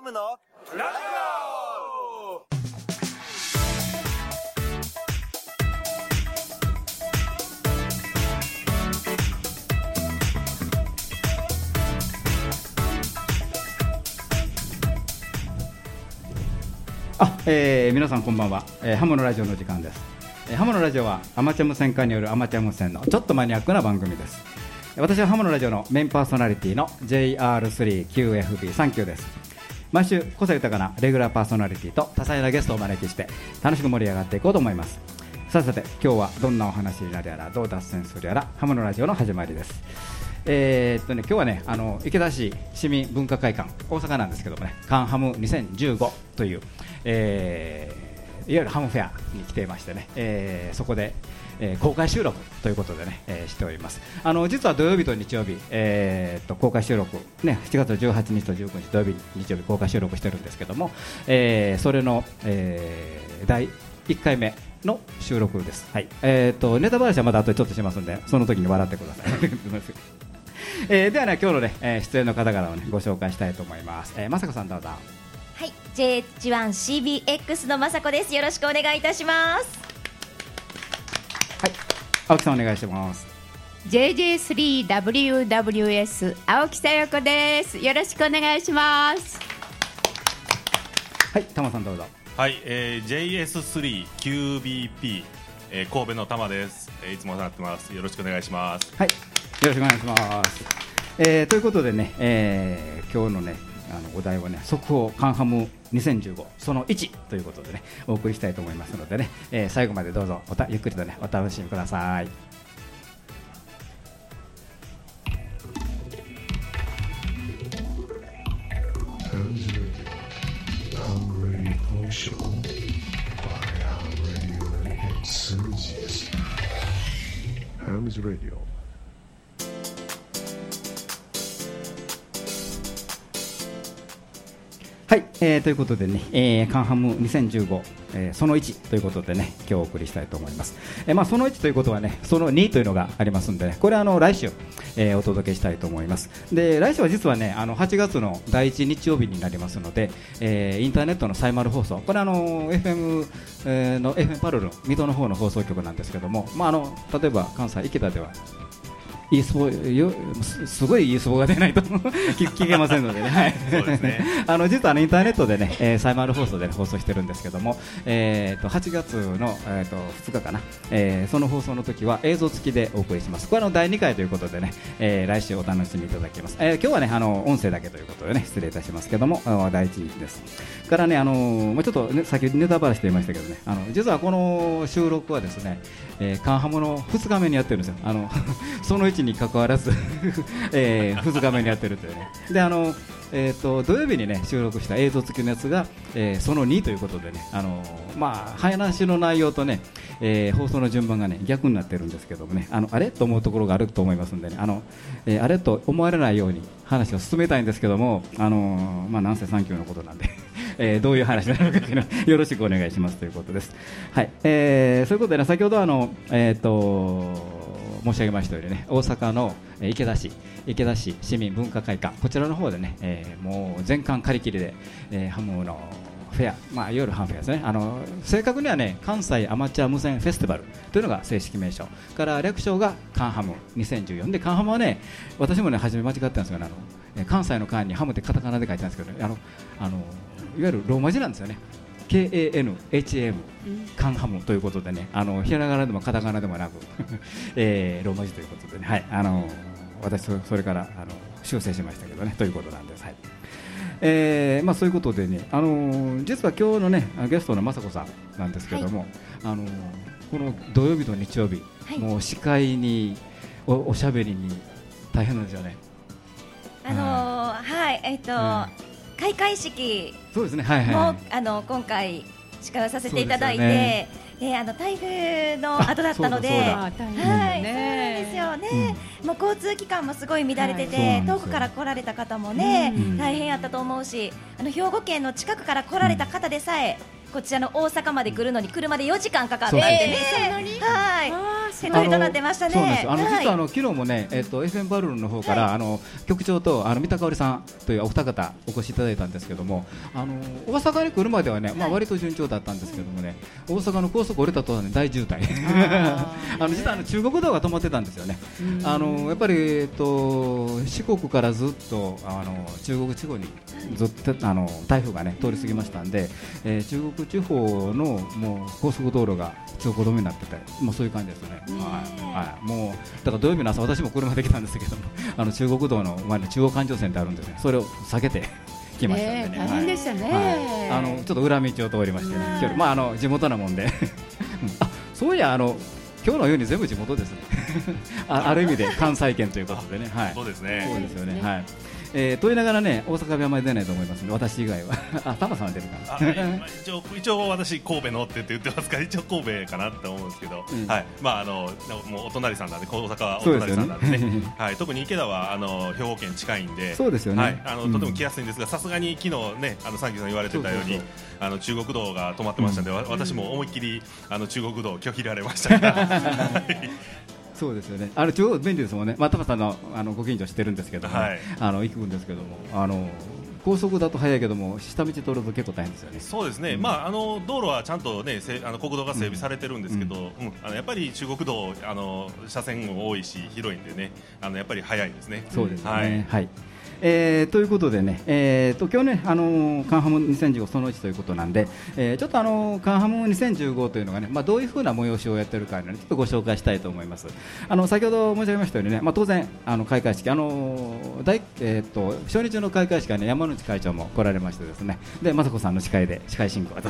ハムのラジあ、えー、皆さんこんばんは、えー、ハムのラジオの時間です、えー、ハムのラジオはアマチュア無線化によるアマチュア無線のちょっとマニアックな番組です。私はハムのラジオのメインパーソナリティの JR3QFB39 です。毎週個性豊かなレギュラーパーソナリティと多彩なゲストをお招きして楽しく盛り上がっていこうと思います。さあさて今日はどんなお話になるやらどう脱線するやらハムのラジオの始まりです。えーっとね、今日はねあの池田市市民文化会館大阪なんですけどもねカンハム2015という、えーいわゆるハムフェアに来ていましてね、えーそこで、えー公開収録ということでね、えーしておりますあの実は土曜日と日曜日、えーっと公開収録、ね、7月18日と19日土曜日日曜日公開収録してるんですけども、えーそれの、えー第1回目の収録です、はいえー、とネタ話はまだ後でちょっとしますんでその時に笑ってください えーではね今日のね、えー出演の方々をねご紹介したいと思います。えー、まさこさんどうぞ。はい、JH1CBX のまさこです。よろしくお願いいたします。はい。青木さんお願いします。JJ3WWS 青木さよ子です。よろしくお願いします。はい、たまさんどうぞ。はい、えー、JS3QBP、えー、神戸の玉です、えー、いつもお世話になってますよろしくお願いしますはい、よろしくお願いします。えー、ということでね、えー、今日のね、あのお題はね、速報カンハム2015その1ということでね、お送りしたいと思いますのでね、えー、最後までどうぞおたゆっくりとねお楽しみください。えーということでね、えーカンハム2015、えーその1ということでね、今日お送りしたいと思います。えーまあ、その1ということはね、その2というのがありますんで、ね、これはあの来週、えーお届けしたいと思います。で、来週は実はね、あの8月の第1日曜日になりますので、えーインターネットのサイマル放送、これあの FM、の FM パルル水戸の方の放送局なんですけども、まああの例えば関西池田では。いいスポよすごいいいスポが出ないと 聞けませんのでね、あの実は、インターネットでね、えー、サイマル放送で、ね、放送してるんですけども、えーと、8月の、えーと、2日かな、えー、その放送の時は映像付きでお送りします。これの第2回ということでね、えー、来週お楽しみいただけます。えー、今日はねあの音声だけということでね失礼いたしますけども第一です。からねあのまあちょっとね先ネタバラしていましたけどねあの実はこの収録はですね、えー、カンハモの2日目にやってるんですよ。あの その1に関わらず えー、ず日めにやってるというね。であのえーと、土曜日に、ね、収録した映像付きのやつが、えー、その2ということでね、あのー、まあ、話の内容とね、えー、放送の順番が、ね、逆になってるんですけどもねあのあれ？と思うところがあると思いますんでねあの、えー、あれ？と思われないように話を進めたいんですけども、あのまあ、なんせ3級のことなんで えー、どういう話なのかというのよろしくお願いしますということです。はいえー、そういうことで、ね、先ほどあの、えーと申し上げましたようにね、大阪の池田市、池田市市民文化会館、こちらの方でね、えーもう全館借り切りで、えーハムのフェア、まあ、いわゆるハムフェアですねあの、正確にはね、関西アマチュア無線フェスティバルというのが正式名称、から略称がカンハム2014で、カンハムはね、私もね、初め間違ってたんですけど、あの関西の間にハムってカタカナで書いてあるんですけど、ね、あのあのいわゆるローマ字なんですよね。KANHAM カンハムということでね、あのひらがなでもカタカナでもなく、えーローマ字ということでね、はい、あの私そそれからあの修正しましたけどねということなんです。はい。えーまあそういうことでね、あの実は今日のねゲストの雅子さんなんですけども、あのこの土曜日と日曜日、はいもう司会におおしゃべりに大変なんですよね。あのーはい、えっ、と、は開会式そうですね、はいはい、も、はい。あの今回司会をさせていただいてね、であの台風の後だったので、はい、ねそうなんですよね。もう交通機関もすごい乱れてて、なんですよ遠くから来られた方もね、うん。大変やったと思うし、あの兵庫県の近くから来られた方でさえ、こちらの大阪まで来るのに車で4時間かかっててね。そうえーそんなにはい。手取りとなってましたね。そうなんです。あの、はい。実はあの昨日もね、えっと FM バルーンの方から、あの局長とあの三田香織さんというお二方お越しいただいたんですけども、あの大阪に来るまではね、まあ割と順調だったんですけどもね、大阪の高速降りたとはね大渋滞。あ の実はあの中国道が止まってたんですよね。あのやっぱりえっと四国からずっとあの中国地方にずっとあの台風がね通り過ぎましたんで、えー中国地方のもう高速道路が通行止めになってて、もうそういう感じですよね。はい、はい、もうだから土曜日の朝私も車で来たんですけども、あの中国道の前の中央環状線ってあるんですね。それを避けて来ましたんでね。えー大変でしたねはいあのちょっと裏道を通りましてね、まああの地元なもんで、うん あそういやあの今日のように全部地元ですね。あある意味で関西圏ということでね、はい。そうですそうねですよね。はい。えー、と言いながらね、大阪弁はあまり出ないと思いますので、私以外は。あ、タマさんは出るかあな。今一応一応私神戸のって言ってますから 一応神戸かなって思うんですけど、うん。はい。まああのもうお隣さんなんで大阪はお隣さんなんでね。はい。特に池田はあの兵庫県近いんで。そうですよね。はい。あのうん。とても来やすいんですがさすがに昨日ねあのサンキューさん言われてたようにあの中国道が止まってましたんで、わ私も思いっきりあの中国道を拒否られました。そうですよね。あの中央便利ですもんね。まあ、タマさんのあのご近所知ってるんですけども、はいあの行くんですけども、あの高速だと早いけども下道通ると結構大変ですよね。そうですね、うんまあ、あの道路はちゃんと、ね、せあの国道が整備されてるんですけど、うんあのやっぱり中国道あの、車線も多いし、広いんでね、あのやっぱり速いですね。そうですよね。はいはい。えーということでね、えー、と今日ね、あのーカンハム2015その1ということなんで、えーちょっとあのーカンハム2015というのがね、まあ、どういうふうな催しをやってるか、ね、ちょっとご紹介したいと思います。あの先ほど申し上げましたようにね、まあ、当然、あの開会式、あのー大えー、と初日の開会式はね、山内会長も来られましてですね、で雅子さんの司会で司会進行と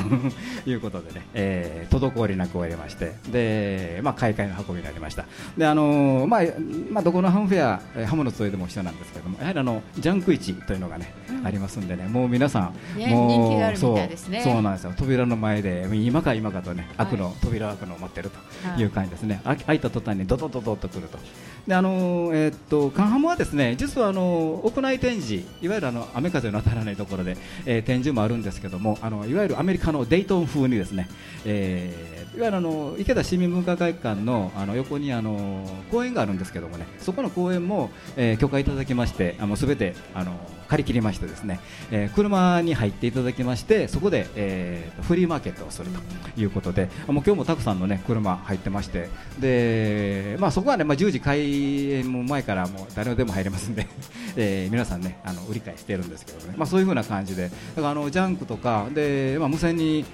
いうことでね、えー滞りなく終わりまして、でまあ、開会の運びになりました。であのーまあまあ、どこのハムフェア、えーハムの集いでも一緒なんですけども、やはりあのジャンク市というのがね、ありますんでね、もう皆さん、ねもうねそうそうなんですよ、扉の前で今か今かとね、はい。開くの、扉を開くのを待ってるはいとい。う感じですね、あ開いた途端にドドドドと来ると。であのえーっとカンハムはですね実はあの屋内展示いわゆるあの雨風の当たらないところで、えー展示もあるんですけどもあのいわゆるアメリカのデイトン風にですね、えーいわゆるあの池田市民文化会館のあの横にあの公園があるんですけどもねそこの公園も、えー許可いただきましてあのすべてあの借り切りましてですね、えー車に入っていただきましてそこで、えーフリーマーケットをするということでもう今日もたくさんのね車入ってましてで、まあ、そこはね、まあ、10時開演前からもう誰でも入れますんで、えー皆さんねあの売り買いしてるんですけどね、まあ、そういう風な感じで。だからあのジャンクとかで、まあ、無線に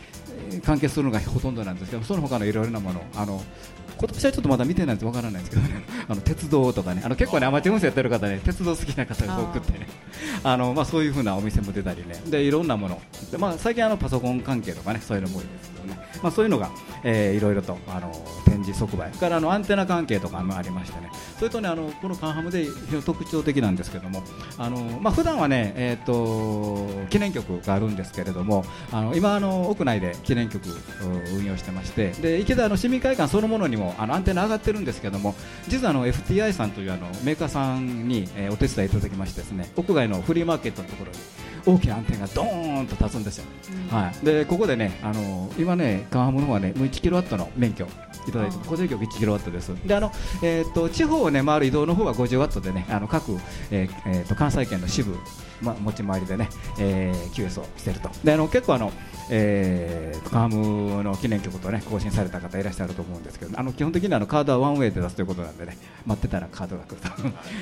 関係するのがほとんどなんですけどその他のいろいろなものあの今年はちょっとまだ見てないんでわからないんですけどね。あの鉄道とかね。あの結構ねアマチュア無線やってる方ね鉄道好きな方が多くてね。あのまあそういう風なお店も出たりね。でいろんなもの。でまあ最近あのパソコン関係とかねそういうのも多いですけどねまあそういうのが、えーいろいろとあの展示即売からあのアンテナ関係とかもありましてね。それとねあのこのカンハムで非常に特徴的なんですけどもあのまあ普段はねえっ、と記念曲があるんですけれどもあの今あの屋内で記念曲を運用してましてで池田の市民会館そのものにもあのアンテナ上がってるんですけども実はあの FTI さんというあのメーカーさんに、えーお手伝いいただきましてですね屋外のフリーマーケットのところに大きなアンテナがドーンと立つんですよ、はい、でここでねあの今ねカンハムの方はねもう1キロワットの免許。いただいて固定局1キロワットです。であの、えー、と地方をね回る移動の方は50ワットでねあの各、えーえーと関西圏の支部ま、持ち回りでね、えー、QS をしていると。であの結構あの、えー、カームの記念曲とね更新された方いらっしゃると思うんですけどあの基本的にあのカードはワンウェイで出すということなんでね待ってたらカードが来る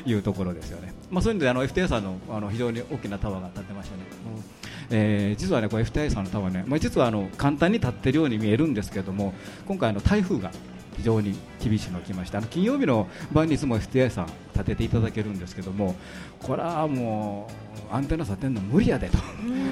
というところですよね、まあ、そういうのであの FTA さんのあの非常に大きなタワーが立ってましたね、うんえー実はねこれ FTA さんのタワーね、まあ、実はあの簡単に立ってるように見えるんですけども今回の台風が非常に厳しいのが来ました。あの金曜日の晩にいつも FTI さん立てていただけるんですけどもこれはもうアンテナ立てるの無理やでと。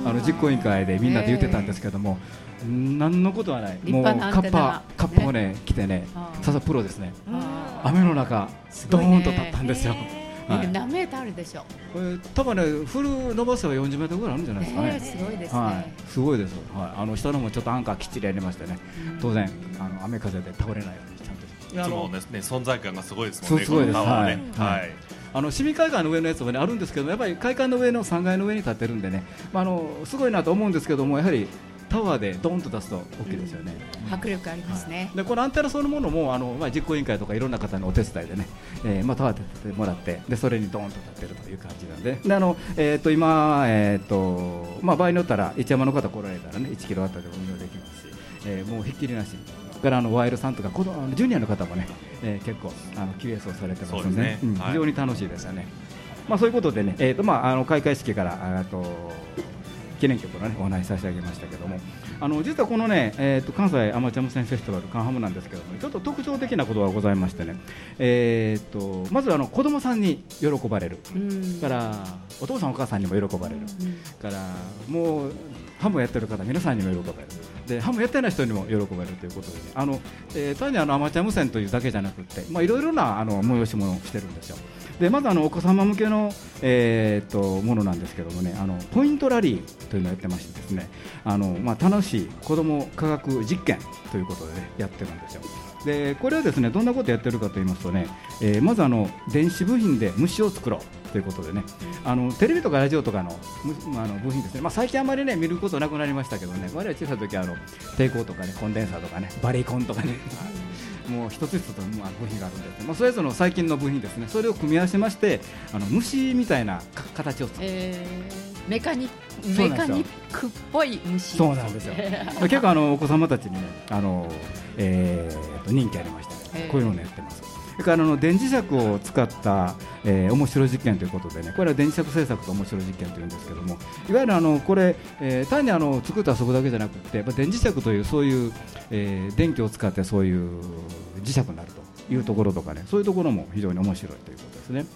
あの実行委員会でみんなで言ってたんですけども、何のことはない。立もうカッパカッパをね着てねさすがプロですね。あ雨の中ドーンと立ったんですよ、ーはい、何メーターあるでしょ。う。これ多分ねフル伸ばせば40メートルぐらいあるんじゃないですかね、えーすごいですね。はい、すごいです、はい、あの下のもちょっとアンカーきっちりやりましてね、当然あの雨風で倒れないようにちゃんといやあのいつもね。ね存在感がすごいですもんね。すごいです。ね。はい。はい。あの市民会館の上のやつも、ね、あるんですけどやっぱり会館の上の3階の上に立ってるんでね、まあ、あのすごいなと思うんですけどもやはりタワーでドーンと出すと大きいですよね。迫力ありますね。でこのアンテナそのものもあの、まあ、実行委員会とかいろんな方のお手伝いでね、えーまあ、タワーで立ててもらってでそれにドーンと立ってるという感じなんで。であの、えー、と今、えーとまあ、場合によったら一山の方来られたらね1キロあたりで運用できますし、えーもうひっきりなし。からあのワイルさんとか子供あのジュニアの方もね、えー結構あの QS をされてますので,、ね。非常に楽しいですよね。まあ、そういうことでね、えーとまあ、あの開会式からあと記念曲を、ね、お話し差し上げましたけども。あの実はこのね、えー、と関西アマチュア無線フェスティバルカンハムなんですけどもちょっと特徴的なことがございましてね、えー、とまずあの子供さんに喜ばれる。うん。からお父さんお母さんにも喜ばれる。からもうハムやってる方皆さんにも喜ばれる。でハムやってない人にも喜ばれるということでね。あの、えー単にあのアマチュア無線というだけじゃなくってまあいろいろなあの催し物をしてるんですよでまずあのお子様向けの、えー、とものなんですけどもねあのポイントラリーというのをやってましてですねあの、まあ、楽しい子ども科学実験ということで、ね、やってるんですよ。でこれはですねどんなことやってるかと言いますとね、えーまずあの電子部品で虫を作ろうということでねあのテレビとかラジオとかのむあの部品ですね、まあ、最近あまりね見ることなくなりましたけどね我々小さい時はあの抵抗とかねコンデンサーとかねバリコンとかねもう一つ一つまあ部品があるんです、まあ、それぞれの最近の部品ですね。それを組み合わせましてあの虫みたいなか形を作る。えー。メカニメカニックっぽい虫。そうなんですよ。結構あのお子様たちにねあの、えーと人気ありまして、ねへー。こういうのをねやってますそれからあの電磁石を使った、えー面白い実験ということでねこれは電磁石製作と面白い実験というんですけどもいわゆるあのこれ、えー単にあの作って遊ぶだけじゃなくてやっぱ電磁石というそういう、えー電気を使ってそういう磁石になるというところとかねそういうところも非常に面白いということですね。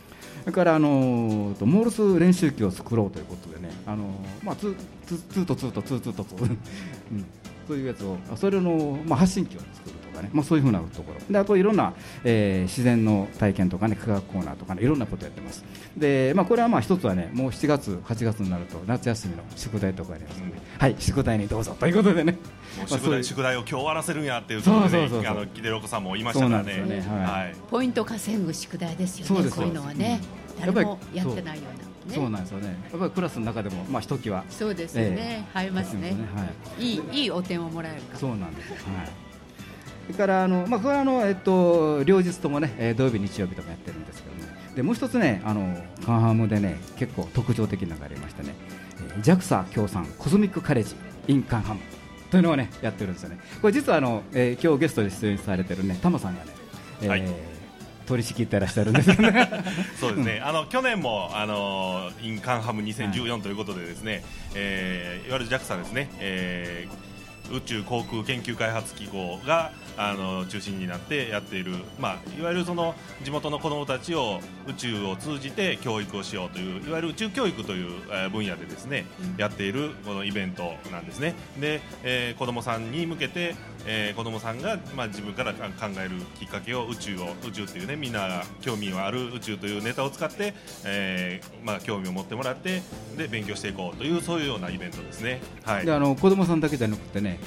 それからあのとモールス練習機を作ろうということでね、あのまあツツツーとツーとツーツーとツー、うん、そういうやつをそれのまあ発信機を作るかね、まあそういうふうなところ。であといろんな、えー自然の体験とかね科学コーナーとかねいろんなことやってます。でまあこれはまあ一つはねもう7月8月になると夏休みの宿題とかありますので、はい宿題にどうぞということでね。宿題宿題を今日終わらせるんやっていうことでねそうそうそうそうあの来てるお子さんもいましたからねそうなんですよねはいはいポイント稼ぐ宿題ですよね。こういうのはね、うん誰もやってないような、ね。そうなんですよね。やっぱりクラスの中でもまあひときわそうですよね。映えますね。はい。いいいいお点をもらえるか。そうなんですよ。はい。それからあのまあこれはあのえっと両日ともね、えー土曜日日曜日ともやってるんですけどね。でもう一つねあのカンハムでね結構特徴的なのがありましてね、えー JAXA 協賛コズミックカレッジ in カンハムというのをねやってるんですよね。これ実はあの、えー今日ゲストで出演されてるねタマさんがね、えーはい取り仕切ってらっしゃるんですよね。そうですね、あの去年もあの in カンハム2014ということでですね、えーいわゆる JAXA ですね、えー宇宙航空研究開発機構があの中心になってやっている、まあ、いわゆるその地元の子どもたちを宇宙を通じて教育をしようといういわゆる宇宙教育という、えー分野でですね、やっているこのイベントなんですね。で、えー子どもさんに向けて、えー子どもさんが、まあ、自分から考えるきっかけを宇宙を宇宙っていうねみんなが興味がある宇宙というネタを使って、えーまあ、興味を持ってもらってで勉強していこうというそういうようなイベントですね。はい。であの子供さんだけじゃなくてね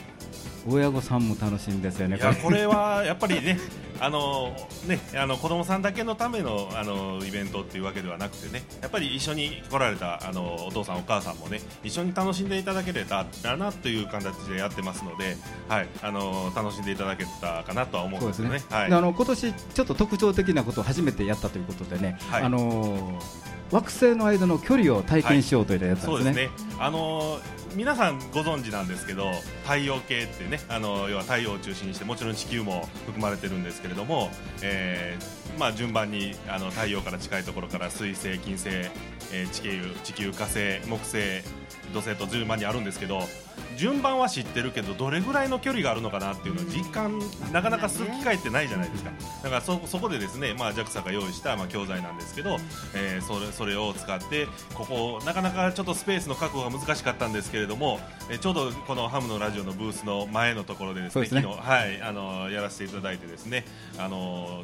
親御さんも楽しいんですよね。いやこれはやっぱりね、あのねあの子供さんだけのためのあのイベントっていうわけではなくてね、やっぱり一緒に来られたあのお父さんお母さんもね一緒に楽しんでいただけれたらなという形でやってますので、はいあの楽しんでいただけたかなとは思うんですすね。でね。はいであの今年ちょっと特徴的なことを初めてやったということでね、はいあの惑星の間の距離を体験しようというやつなんでね。そうですね。あの皆さんご存知なんですけど太陽系ってねあの要は太陽を中心にしてもちろん地球も含まれてるんですけれども、えーまあ、順番にあの太陽から近いところから水星、金星、えー地球地球火星木星土星と順番にあるんですけど順番は知ってるけどどれぐらいの距離があるのかなっていうのを実感なかなかする機会ってないじゃないですか。だからそそこでですね、まあ、JAXA が用意した、まあ、教材なんですけど、えーそれそれを使ってここなかなかちょっとスペースの確保が難しかったんですけれども、えーちょうどこのハムのラジオのブースの前のところでですねね。昨日、はい、あのやらせていただいてですねあの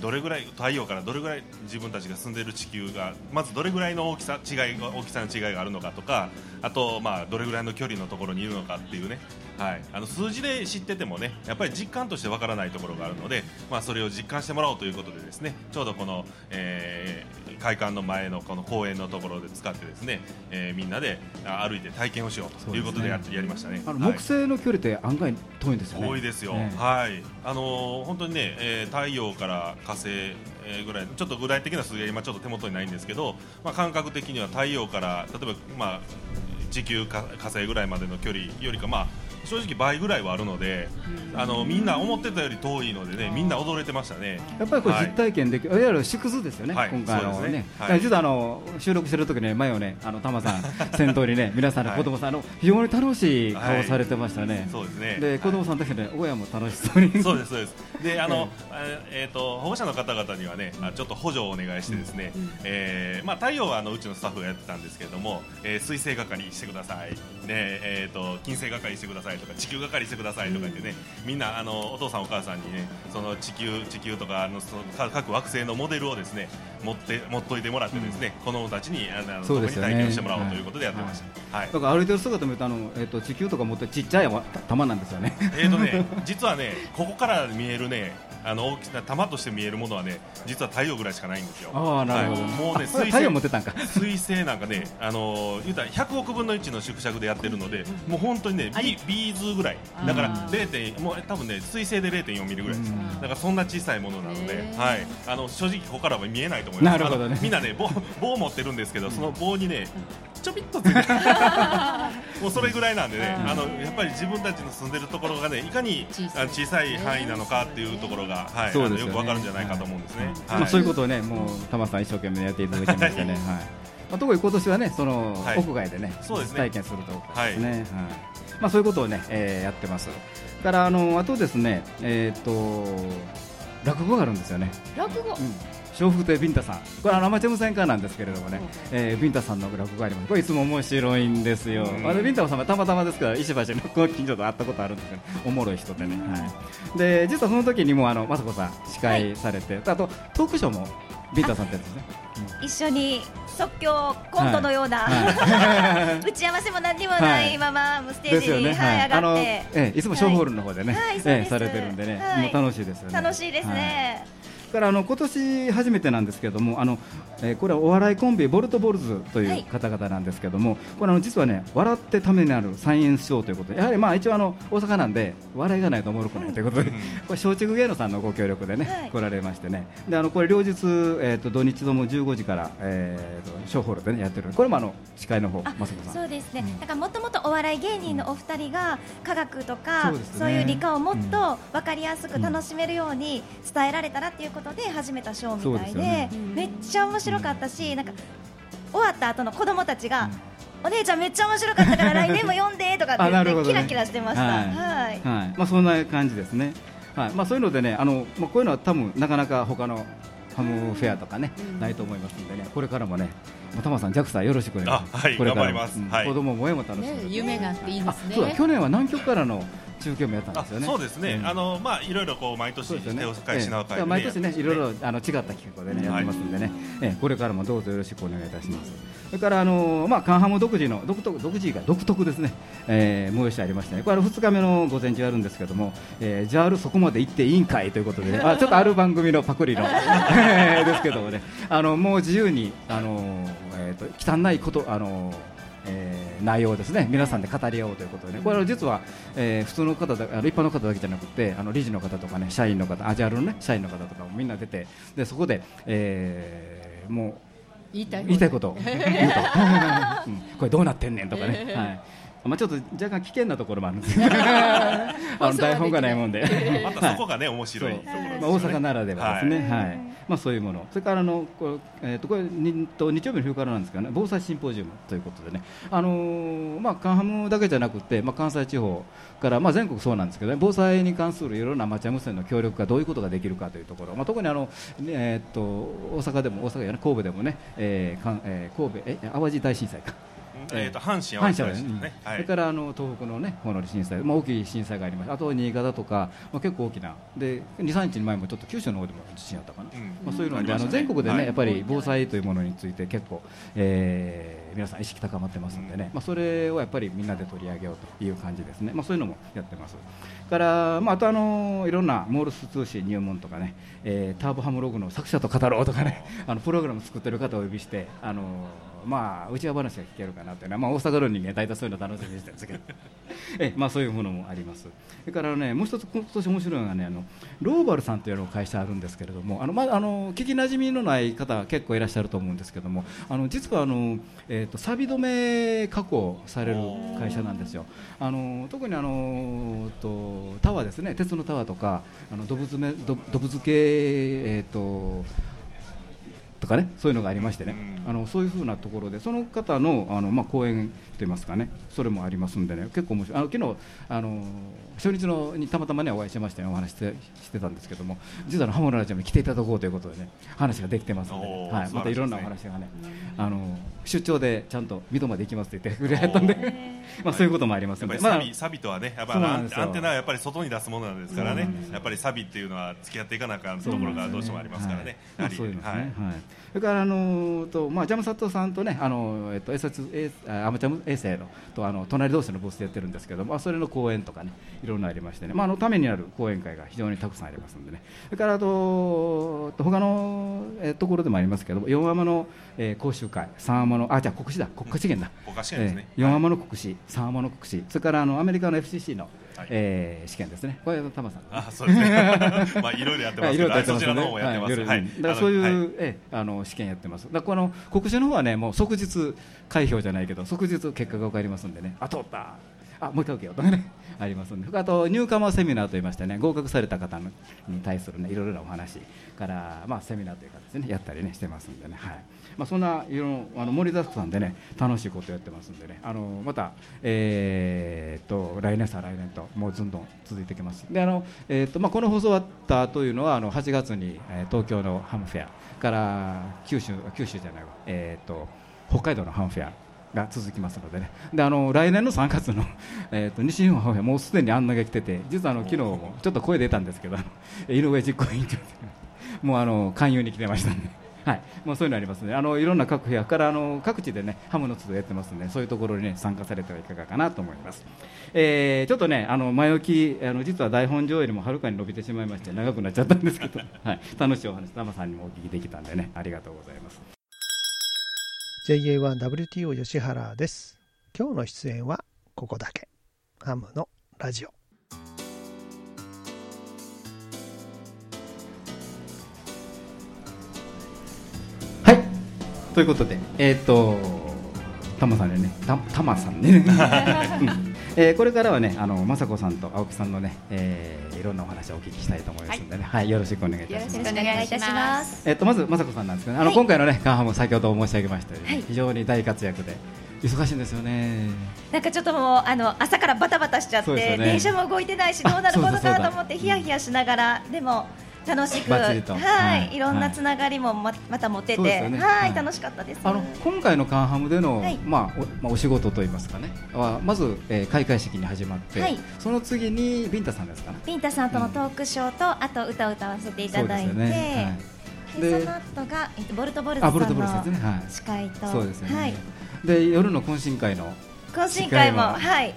どれぐらい太陽からどれぐらい自分たちが住んでいる地球がまずどれぐらいの大きさ違いが大きさの違いがあるのかとかあとまあどれぐらいの距離のところにいるのかっていうね、はい、あの数字で知っててもねやっぱり実感としてわからないところがあるので、まあ、それを実感してもらおうということでですねちょうどこの、えー会館の前のこの公園のところで使ってですね、えーみんなであ歩いて体験をしようということでやってやりましたね。あのはい。木星の距離って案外遠いんですよね。多いですよ、ね。はい、あのー本当にね、えー太陽から火星、えーぐらい、ちょっと具体的な数字は今ちょっと手元にないんですけど、まあ、感覚的には太陽から例えば、まあ、地球か火星ぐらいまでの距離よりか、まあ、正直倍ぐらいはあるので、あのみんな思ってたより遠いのでね、みんな驚いてましたね。やっぱりこれはい実体験でき、い、わゆる縮図ですよね、はい今回のね。ね、はい。だから実は あの収録してる時ね、前をね、あのタマさん、先頭にね、皆さんの子供さん、あの非常に楽しい顔されてましたね、そうですね。で子供さんたちね、親も楽しそうに、そうですそうです。で、あの、えっ、と保護者の方々にはね、あちょっと補助をお願いしてですね、えーまあ太陽はあのうちのスタッフがやってたんですけれども、えー水星係してください。ね、えっ、と金星係してくださいとか地球係してくださいとか言ってね、みんなあのお父さんお母さんにね、その地球地球とかあのそのか各惑星のモデルをですね、持って持っといてもらってですね、子供たちにあのそうですよね体験してもらおうということでやってました。はい。だから歩いてる姿見るとあの、えっと地球とか持ってちっちゃいわ 玉なんですよね。えーとね、実はね、ここから見えるね、あの大きな玉として見えるものはね、実は太陽ぐらいしかないんですよ。ああなるほどはいもうね、水 太陽持っ星てたんか。水星なんかね、あのー言うたら100億分の1の縮尺でやってるので、もう本当にね、ビビーズぐらい、だから 0. 点もう多分ね、水星で0.4ミリぐらいです。うんだからそんな小さいものなのではい、あの正直ここからは見えないと思います。なるほどねみんなね、棒棒持ってるんですけど、その棒にね。ちょびっとついてる もうそれぐらいなんでね、あのやっぱり自分たちの住んでるところがね、いかに小さい範囲なのかっていうところが、はい、そうですよねよくわかるんじゃないかと思うんですね。はいまあ、そういうことをね、もう玉さん一生懸命やっていただきましたね。はい。まあ、特に今年はね、その、はい屋外でね、そうですね体験するとですね。はい。まあ、そういうことをね、えーやってます。から、あの、あとですね、えっ、と。落語があるんですよね。落語？うん。笑福亭ビンタさん、これあのアマチュア無線化なんですけれどもね、えー、ビンタさんの落語があります。これいつも面白いんですよ。うんあのビンタさんはたまたまですから石橋のこの近所と会ったことあるんですよ、ね。おもろい人でね。はい。で実はその時にもあの雅子さん司会されて、あとトークショーもビンタさんってやつですね。一緒に即興コントのような、は 打ち合わせも何にもない、はいままステージに、ね。はい、上がって、ええいつもショーホールの方でね、はいええされてるんでね、はいもう楽しいですよね。楽しいですね。だからあの今年初めてなんですけれども、あのえーこれはお笑いコンビボルトボルズとはい。いう方々なんですけども、これあの実はね笑ってためになるサイエンスショーということで、やはりまあ一応あの大阪なんで笑いがないとおもろくないということで、これ松竹芸能さんのご協力でね、はい。来られましてね、であのこれ両日えっ、と土日とも15時からえー、とショーホールでねやってる、これもあの司会の方、あまさこさん。そうですね、うん。だからもともとお笑い芸人のお二人が科学とか、そうね。いう理科をもっと分かりやすく楽しめるように伝えられたらっていうことで始めたショーみたいでね。めっちゃ面白かったし、なんか終わった後の子供たちが、お姉ちゃんめっちゃ面白かったから 来年も読んでとかってあ言って、なるほどね。キラキラしてました。はい。はい。はい、まあそんな感じですね。はい、まあそういうのでね、あのまあこういうのは多分なかなか他のハムフェアとかね、ないと思いますんでね、これからもね、まあ玉さんジャクさんよろしくお願いします。あはいこれからも頑張ります。うんはい。子供も親も楽しみねに。夢があっていいであすね。そうだ。去年は南極からの中継もやったんあですよね。そうですね、うん。あのまあいろいろこう毎年手を返しながええ毎年ね、いろいろあの違った企画でね、はい。やってますんでね、ええこれからもどうぞよろしくお願いいたします。それからあのまあカンハム独自の独特独自が独特ですね、えー、催しありましたね。これあの2日目の午前中あるんですけども、えー、ジャールそこまで行っていいんかいということで、ね、あ ちょっとある番組のパクリの。えーですけどもね、あのもう自由にあのえっ、と汚いことあのえー内容をですね皆さんで語り合おうということでね。これは実は、えー普通の方だあの一般の方だけじゃなくてあの理事の方とかね社員の方アジャールのね社員の方とかもみんな出てでそこで、えーもう言いたい言いたいことこれどうなってんねんとかね、はいまあ、ちょっと若干危険なところもあるんで。すけどあの台本がないもんで。またそこがね面白いところですよねまあ、大阪ならではですね、ははい。まあ、そういうもの、それからあのこれ,、えー、とこれにと日曜日の昼からなんですけどね、防災シンポジウムということでね、あのーまあ、カンハムだけじゃなくて、まあ、関西地方から、まあ、全国そうなんですけどね、防災に関するいろいろなアマチュア無線の協力がどういうことができるかというところ、まあ、特にあの、ねえー、と大阪でも、大阪やね、神戸でもね、えーかんえー神戸え、淡路大震災か。えーと阪神・淡路大震災ね。はい。それからあの東北のね方の震災、まあ、大きい震災がありましたあと新潟とか、まあ、結構大きな。で23日前もちょっと九州の方でも地震あったかな、うん。まあ、そういうのであね。全国でね、はい。やっぱり防災というものについて結構、えー皆さん意識高まってますんでね、まあ、それをやっぱりみんなで取り上げようという感じですね、まあ、そういうのもやってます。から、まあ、あとあのいろんなモールス通信入門とかね、えーターボハムログの作者と語ろうとかね。あのプログラム作ってる方をお呼びしてあのまあ内輪話が聞けるかなというのは、まあ、大阪の人間大体そういうの楽しみにしてるんですけど。えまあ、そういうものもあります。それからねもう一つ今年面白いのがねあのローバルさんというの会社あるんですけれどもあの、まあ、あの聞きなじみのない方結構いらっしゃると思うんですけどもあの実はあの、えー、と錆止め加工される会社なんですよ。あの特にあのとタワーですね。鉄のタワーとかあのドブ詰めドドブ漬けえっ、ととかねそういうのがありましてね、うん。あのそういうふうなところでその方のあの、まあ、講演といいますかねそれもありますんでね結構面白い。あの昨日あの初日のにたまたまねお会いしまして、ね、お話ししてしてたんですけども実はあのハモのラジオに来ていただこうということでね話ができてますので、おーはい、またいろんなお話がねあの出張でちゃんと水戸まで行きますって言ってくれたんで まあそういうこともありますやっんで、まあサビ、とはね、やっぱアンテナはやっぱり外に出すものなんですからね。やっぱりサビっていうのは付き合っていかなあかんところがどうしてもありますからね。やはいそういうのですね。はい。はい。それからあのとまあジャム佐藤さんとねあのえっとえあアマチュア衛星のとあの隣同士のブースでやってるんですけどまあそれの講演とかねいろんなありましてねまああのためになる講演会が非常にたくさんありますんでね。それからあとと他のえーところでもありますけども四山の、えー講習会三山のあじゃあ国試だ国家試験だ。国家試験ですねえー四山の国試三山の国試それからあのアメリカの FCC の、はいえー試験ですね。これは玉さん。あ、そうですね。まあいろいろやってますけど、はいいろいろやってますそちらの方もやってます。だからそういう、ええあの試験やってます。だこの国試の方はねもう即日開票じゃないけど即日結果が分かりますんでね。あ通った。あもう一回受けようとかねありますんで。あとニューカマーセミナーといいましてね合格された方に対するねいろいろなお話からまあセミナーという形でねやったりねしてますんでねはい。まあそんないろあの盛りだくさんでね楽しいことやってますんでねあのまたえーと来年再来年ともうどんどん続いてきます。であのえーっとまあこの放送終わったというのはあの8月に、え東京のハムフェアから九州九州じゃないわえーっと北海道のハムフェアが続きますのでね、であの来年の3月の、えー、と西日本ハムフェア、もうすでに案内が来てて、実はあの昨日もちょっと声出たんですけど、井上実行委員長、もうあの勧誘に来てましたんで。はい、もうそういうのありますね。あのいろんな各部屋からあの各地でねハムの都度やってますんで、そういうところにね参加されてはいかがかなと思います。えー、ちょっとねあの前置きあの実は台本上よりもはるかに伸びてしまいまして長くなっちゃったんですけど、はい、楽しいお話玉さんにもお聞きできたんでねありがとうございます。JA1WTO 吉原です。今日の出演はここだけ。ハムのラジオ。はい。ということで、えーっと、タマさんにね、たタマさんね、う んえーこれからはね、あの雅子さんと青木さんのね、えーいろんなお話をお聞きしたいと思いますのでね、はい、よろしくお願いいたします。よろしくお願いいたします。えーっとまず雅子さんなんですけど、あの、はい。今回のね、カンハム先ほど申し上げましたように、はい。非常に大活躍で忙しいんですよね。なんかちょっともうあの朝からバタバタしちゃって、ね。電車も動いてないしどうなることかと思ってヒヤヒヤしながらでも楽しくはい、はい。い、ろんなつながりもままた持てて、ね。はい、はい。楽しかったです。あの今回のカンハムでの、はい。まあおまあ、お仕事といいますかね。はまず、えー開会式に始まって、はい。その次にビンタさんですかね。ピンタさんとのトークショーと、あと歌を歌わせていただいて、はい。ででその後が、えっと、ボルトボルトさんあボルトボルトですね。のはい。司会と、そうですよね、はい、で夜の懇親会の懇親会もはい。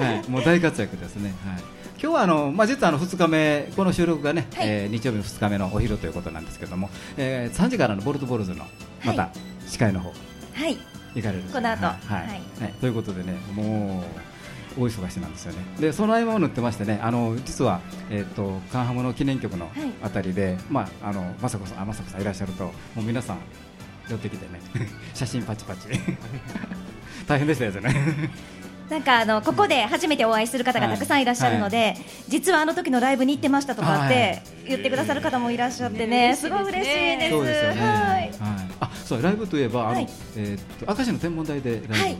はい、もう大活躍ですね。はい。今日はあのまあ実はあの2日目この収録がね、はい。えー日曜日の2日目のお昼ということなんですけども、えー3時からのボルトボルズのまた司会の方はい。行かれるこの後。はい、はい。はい。はいということでねもう大忙しなんですよね。でその合間を縫ってましてね、あの実はえっ、とカンハムの記念曲のはい。あたりで、まああの雅子さんあ雅子さんいらっしゃるともう皆さん寄ってきてね 写真パチパチ 大変でしたよね。なんかあのここで初めてお会いする方がたくさんいらっしゃるので、実はあの時のライブに行ってましたとかって言ってくださる方もいらっしゃってね、すごい嬉しいです。そうですよね。はい。あ、そうライブといえばあの、はい。えーっと明石の天文台でライブ、はい。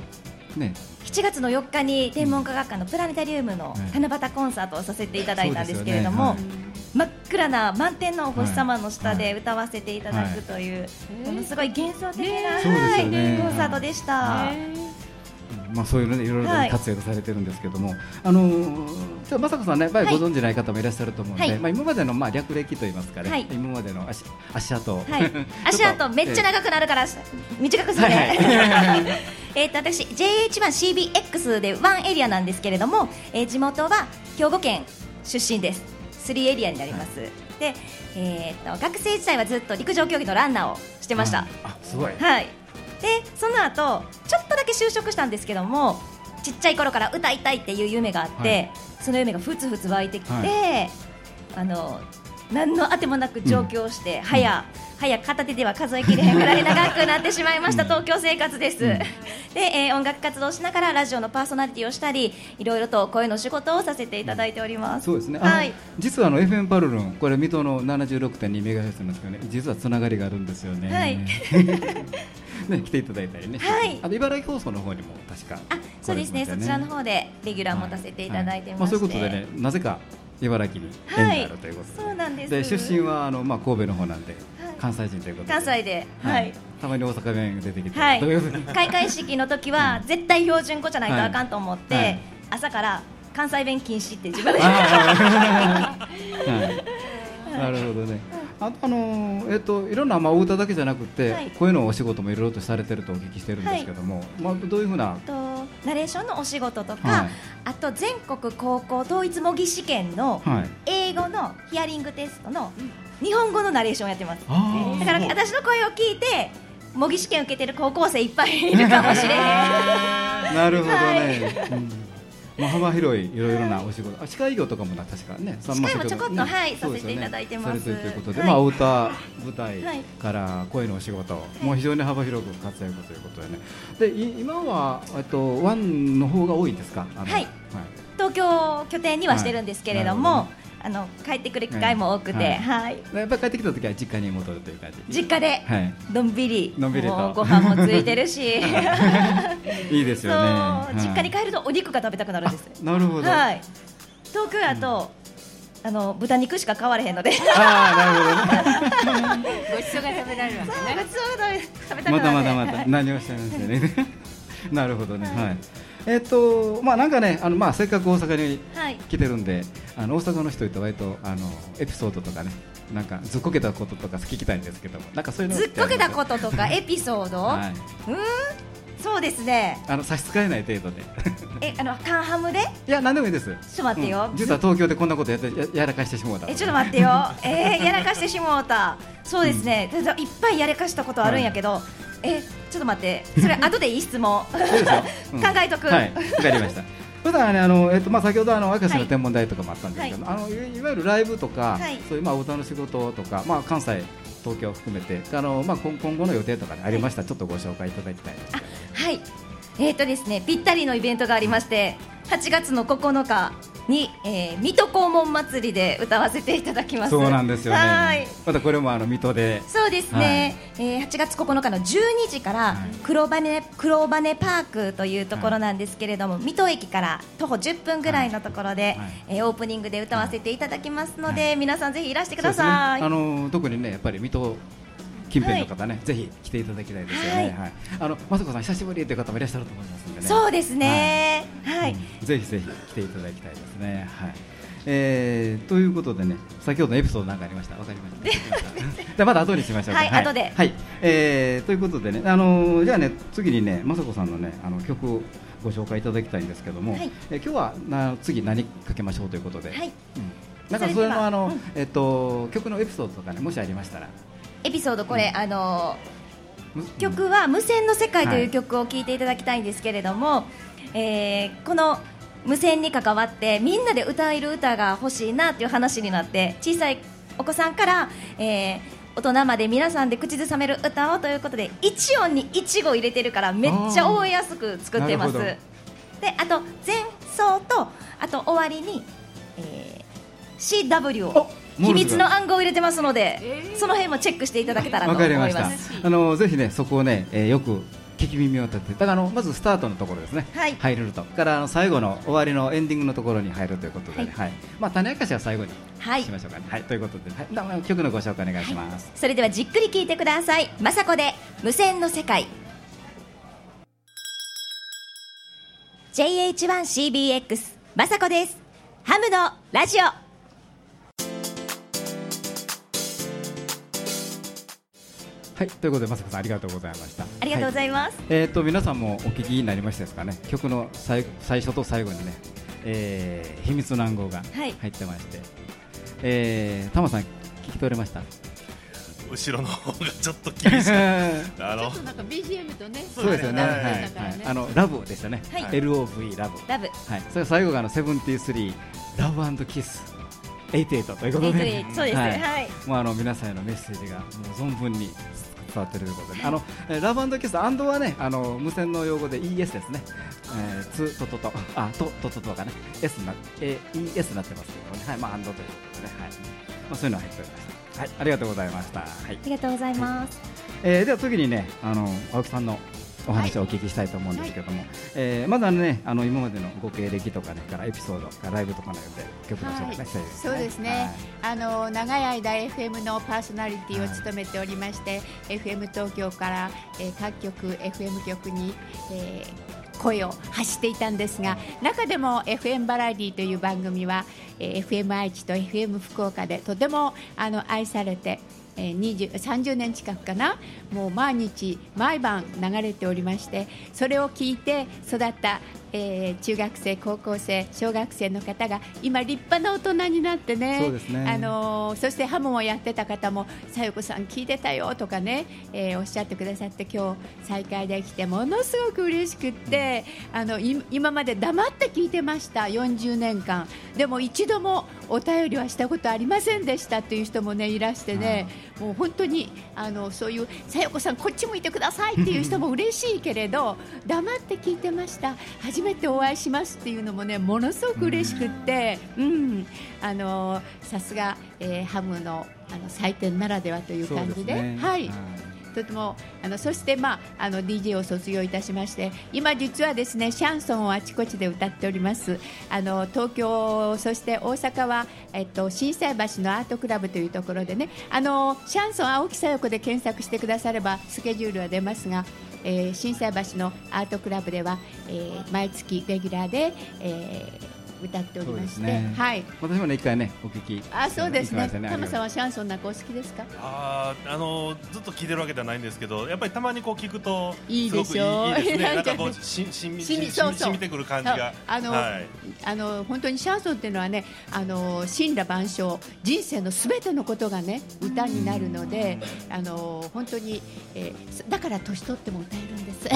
ね。7月の4日に天文科学館のプラネタリウムのはい。七夕コンサートをさせていただいたんですけれども、真っ暗な満天のお星様の下はい。で歌わせていただくという、はい。ものすごい幻想的な、コンサートでした。はまあそういうのねいろいろ活躍されてるんですけども、あのーちょっとまさこさんねやっぱりご存知ない方もいらっしゃると思うんで、はい。まあ今までのまあ略歴といいますかね、はい。今までの足足跡、はい、足跡めっちゃ長くなるから短くするね、はい えっと私 JH1CBX でワンエリアなんですけれども、えー地元は兵庫県出身です。3エリアになります、で、えー、と学生時代はずっと陸上競技のランナーをしてました、うんあすごい、はい、でその後ちょっとだけ就職したんですけどもちっちゃい頃から歌いたいっていう夢があって、はい。その夢がふつふつ湧いてきて、はあの何のあてもなく上京して、早、早片手では数えきれへんぐらい長くなってしまいました、うん。東京生活です、うん。で、えー音楽活動をしながらラジオのパーソナリティをしたりいろいろと声の仕事をさせていただいております、そうですね、はい。実はあの FM パルルン、これ水戸の76.2メガヘルツなんですけどね、実はつながりがあるんですよね。はい。ね来ていただいたりね、はい。あと茨城放送の方にも確か、あそうですね。そちらの方でレギュラー持たせていただいてまして、はまあ、そういうことでね、なぜか茨城に縁があるということで、そうなんです。で出身はあの、まあ、神戸の方なんで、はい。関西人ということで、関西で、はい。たまに大阪弁が出てきて、はい。開会式の時は絶対標準語じゃないとあかんと思って、はい。はい朝から関西弁禁止って自分で はい、なるほどね。あとあのーえっといろんなまあお歌だけじゃなくて、はい。声のお仕事もいろいろとされてるとお聞きしてるんですけども、まあどういうふうなとナレーションのお仕事とか、はい。あと全国高校統一模擬試験のはい。英語のヒアリングテストの日本語のナレーションをやってます。あだから私の声を聞いて模擬試験を受けてる高校生いっぱいいるかもしれへん。なるほどね。はい。うんまあ幅広いいろいろなお仕事、あ司会業とかもな確かね。司会もちょこっとはいさせていただいてます。ということで、はい。まあお歌、舞台はい。から声のお仕事、もう非常に幅広く活躍ということでね。でい今はえっとワンの方が多いんですか？はい。東京拠点にはしてるんですけれども、あの帰ってくる機会も多くて、はいはいでやっぱり帰ってきた時は実家に戻るという感じ。実家ではい。のんびり、のんびりとご飯もついてるし、いいですそう、よね。はい実家に帰るとお肉が食べたくなるんです。なるほど。はい。東京やと、あの豚肉しか買われへんので、ああ、なるほどね。ごちそうが食べられるわけね。普通の食べたくなまた。またまた、何をおっしゃいますよね。なるほどね。はい。えっと、まあ、なんかね、あの、まあ、せっかく大阪にはい。来てるんで。あの、大阪の人って、割と、あの、エピソードとかね。なんか、ずっこけたこととか聞きたいんですけども、なんかそういうのずっこけたこととか エピソード、はい。うーん、そうですね。あの、差し支えない程度で。え、あのカンハムで、ちょいや、何でもいいです。っと待ってよ。うん実は東京でこんなことやって、ややらかしてしもうた。え、ちょっと待ってよ。えー、やらかしてしもうた。そうですね。ただいっぱいやらかしたことあるんやけど、え、ちょっと待って。それ 後でいい質問。考えとく。はい、わかりました。普段ね、あの、えっと、まあ、先ほど、あの、明石はいの天文台とかもあったんですけど、あの、いいわゆるライブとか、はいそういう、まあ、歌の仕事とか、まあ、関西。東京を含めて、あの、まあ、今今後の予定とかねありましたら、ちょっとご紹介いただきたいです。はい。えーとですね、ぴったりのイベントがありまして、8月の9日に、えー、水戸黄門祭りで歌わせていただきます。そうなんですよはい。ね。またこれもあの水戸で。そうですね、えー8月9日の12時からはい。黒羽黒羽パークというところなんですけれども、水戸駅から徒歩10分ぐらいのところで、はい。えーオープニングで歌わせていただきますので、は皆さんぜひいらしてください。あの特にねやっぱり水戸近辺の方ね、ぜひ来ていただきたいですよね。はいはい。あの雅子さん久しぶりという方もいらっしゃると思いますんでね。そうですね、はい、うんぜひぜひ来ていただきたいですね。はい。えー、ということでね、先ほどのエピソードなんかありました？わかりました？じゃあまた後にしましょうか。はい後ではい。えー、ということでね、あのーじゃあね、次にね、雅子さんのね、あの曲をご紹介いただきたいんですけども、はいえー今日はな次何かけましょうということで、はいうんなんかそれではそれのあの、うんえっと曲のエピソードとかね、もしありましたら、エピソードこれ、あの曲は「無線の世界」とはい。いう曲を聴いていただきたいんですけれども、えーこの無線に関わってみんなで歌える歌が欲しいなという話になって小さいお子さんから、えー大人まで皆さんで口ずさめる歌をということで一音に一語入れてるからめっちゃ覚えやすく作ってます。であと前奏とあと終わりに、えー CW をお秘密の暗号を入れてますので、えーその辺もチェックしていただけたらとわ思いまかりますした。あのぜひねそこをね、えーよく聞き耳を立てて、だからあのまずスタートのところですね。はい入れると。からあの最後の終わりのエンディングのところに入るということで、ね、ははい。まあ種明かしは最後にはいしましょうかね。はい。ということで、はい。では曲のご紹介お願いします。それではじっくり聞いてください。まさこで無線の世界。JH1CBX まさこですハムのラジオはい、ということで、まさかさん、ありがとうございました。ありがとうございます、えっ、と、皆さんもお聞きになりましたですかね。曲の最最初と最後にね、えー秘密の暗号がはい入ってまして。えー、タマさん、聞き取れました？後ろの方がちょっと厳しい あのちょっとなんか BGM とねそうですよね。ははいい、はいあのラブでしたね。はい LOV ラブ。ラブはい。それ最後があのセブンティスリーラブキス88ということで、88そうですねはいはいもうあの皆さんへのメッセージがもう存分に伝わってるということで、あのえーラブキスアンドはねあの無線の用語で ES ですね。えー、つとととあととととがね S な、えー、ES になってますけどね。はいまあアンドということでねはい。まあそういうのが入っておりました。はいありがとうございました。はいあ。りがとうございますえーでは次にねあの青木さんのお話をお聞きしたいと思うんですけども、えーまずはねあの今までのご経歴とかねからエピソードからライブとかのようで曲の紹介したい。ですね。そうですね、あの長い間 FM のパーソナリティを務めておりまして、FM 東京から、えー各局 FM 局に、えー声を発していたんですが中でも FM バラエティという番組は、えー FM 愛知と FM 福岡でとてもあの愛されてえー20 30年近くかなもう毎日毎晩流れておりましてそれを聞いて育った、えー中学生高校生小学生の方が今立派な大人になってねそうですね。あのーそしてハムをやってた方も「さよこさん聞いてたよ」とかね、えーおっしゃってくださって今日再会できてものすごく嬉しくってあのい今まで黙って聞いてました40年間。でも一度もお便りはしたことありませんでしたっていう人もねいらしてね、もう本当にあのそういうさよこさんこっち向いてくださいっていう人も嬉しいけれど黙って聞いてました。初めてお会いしますっていうのもねものすごく嬉しくって、うん、あのさすが、えーハムのあの祭典ならではという感じで。ですね。はい。とてもあのそして、まあ、あの DJ を卒業いたしまして今、実はですねシャンソンをあちこちで歌っております。あの東京、そして大阪は、えっと、心斎橋のアートクラブというところでねあのシャンソン青木さよ子で検索してくださればスケジュールは出ますが、えー、心斎橋のアートクラブでは、えー毎月レギュラーで、えー歌っておりまして、ね。はい、私もね一回ねお聞き。あそうですね。行きましたタマさんはシャンソンなんかお好きですか？あーあのずっと聞いてるわけではないんですけどやっぱりたまにこう聞くといいでしょすごくいいですね。ななんんかかこうししみしみそうそうしみてくる感じが。あのはい。あの本当にシャンソンっていうのはねあの神羅万象人生のすべてのことがね歌になるのであの本当に、えーだから年取っても歌えるんです。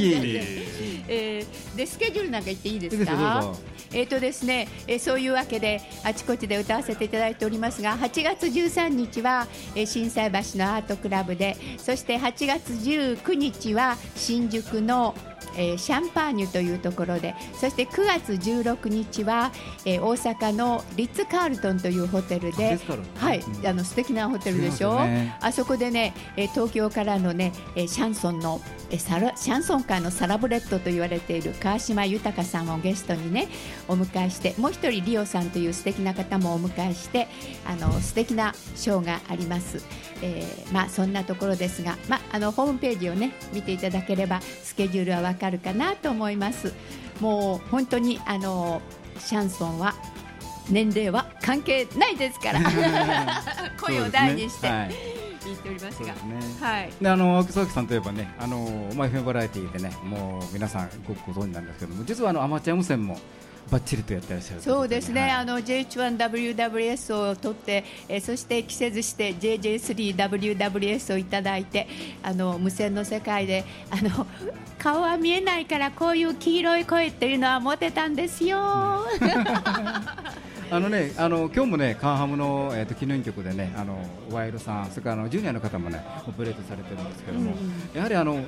いえいえ。えーでスケジュールなんか言っていいですいいですよどうかぞ。えーとですね、えーそういうわけであちこちで歌わせていただいておりますが8月13日は、えー心斎橋のアートクラブでそして8月19日は新宿のえーシャンパーニュというところでそして9月16日は、えー大阪のリッツ・カールトンというホテルリではい、うんあの素敵なホテルでしょ、ね。あそこでね、えー東京からのね、えーシャンソンの、えーサラシャンソン界のサラブレッドと言われている川島豊さんをゲストにねお迎えしてもう一人リオさんという素敵な方もお迎えしてあの素敵なショーがあります。えーまあそんなところですが、まああのホームページをね見ていただければスケジュールはわかるかなと思います。もう本当にあのシャンソンは年齢は関係ないですから 声を大にしてはい。言っておりますが。はいであの青木早紀さんといえばね、あのまあ FM バラエティでね、もう皆さんごくご存知なんですけども、実はあのアマチュア無線もバッチリとやってらっしゃる。そうですね、はい。あの JH1WWS を取って、えーそして季節して JJ3WWS をいただいてあの無線の世界であの顔は見えないからこういう黄色い声っていうのは持てたんですよ。あのね、あの今日もね、カンハムのえっ、と記念曲でね、あのワイルさん、それからあのジュニアの方もね、オペレートされてるんですけども、やはりあの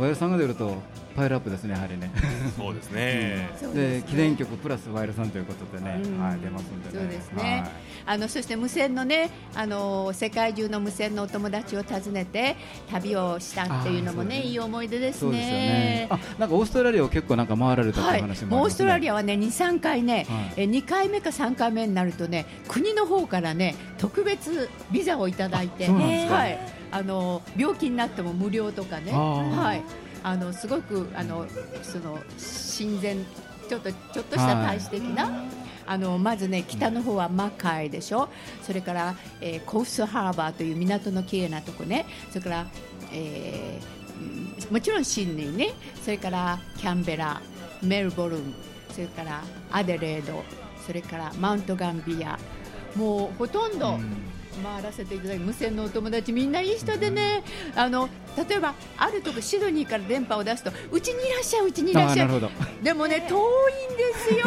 ワイルさんが出るとパイルアップですね、やはりね。そうですね。で記念曲プラスワイルさんということでね、うん。はい出ますんでね。そうですね、あのそして無線のねあの世界中の無線のお友達を訪ねて旅をしたっていうのもねね。いい思い出ですそうですよね。ね。。あ、なんかオーストラリアを結構なんか回られたとはい。話、もうオーストラリア。アはね2、3回ね、はい。え2回目か3回目になるとね国の方からね特別ビザをいただいて、あそうなんですか。はい、あの病気になっても無料とかね、はい、あのすごくあのその親善ちょっとちょっとした大使的な、あのまずね北の方はマカイでしょ。それから、えーコーストハーバーという港の綺麗なとこね。それから、えーうんもちろんシドニーね。それからキャンベラメルボルン。それからアデレード。それからマウントガンビア。もうほとんど、回らせていただき無線のお友達みんないい人でね、あの例えばあるとこシドニーから電波を出すとうちにいらっしゃいうちにいらっしゃるでもね遠いんですよ。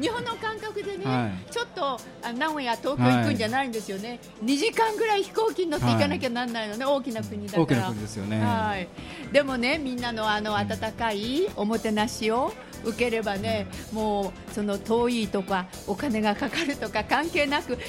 日本のでね、はい。ちょっとあ名古屋東京行くんじゃないんですよね、2時間ぐらい飛行機に乗って行かなきゃなんないのね、大きな国だから。大きな国ですよね。はい、でもねみんなのあの温かいおもてなしを受ければねもうその遠いとかお金がかかるとか関係なくうわ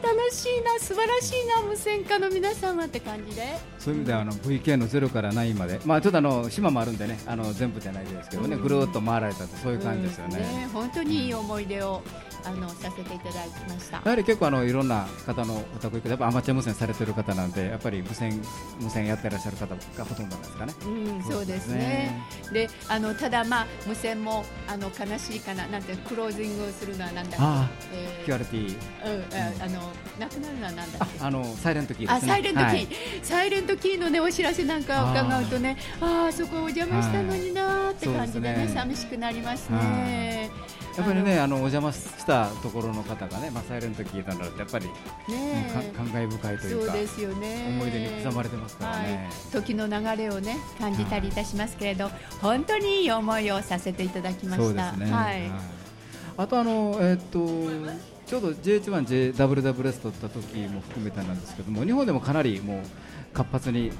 ー楽しいな素晴らしいな無線化の皆様って感じで。そういう意味ではあの VK の0から9まで、まあ、ちょっとあの島もあるんでねあの全部じゃないですけどねぐるーっと回られたってそういう感じですよね。うん。本当にいい思い出をあのさせていただきましたやはり結構あのいろんな方のお宅行くとやっぱアマチュア無線されてる方なんでやっぱり無線無線やってらっしゃる方がほとんどなんですかね。うん、そうですね。で、あのただまあ無線もあの悲しいかななんてクロージングするのはなんだっけ。あえあ、QRT うん、ああのなくなるのはなんだっけ。ああのサイレントキー。あサイレントキー、はいサイレントキーのねお知らせなんかを伺うとねああそこお邪魔したのになーって感じでね寂しくなりますね。やっぱりねあのお邪魔したところの方がね、まあ、サイレントキーとなるとやっぱり、ねか感慨深いというかそうですよね思い出に刻まれてますからね。はい、時の流れをね感じたりいたしますけれど、本当にいい思いをさせていただきました。ね。はい。あとあのえっ、とちょうど JH1 JWWS 取った時も含めてなんですけども日本でもかなりもう活発に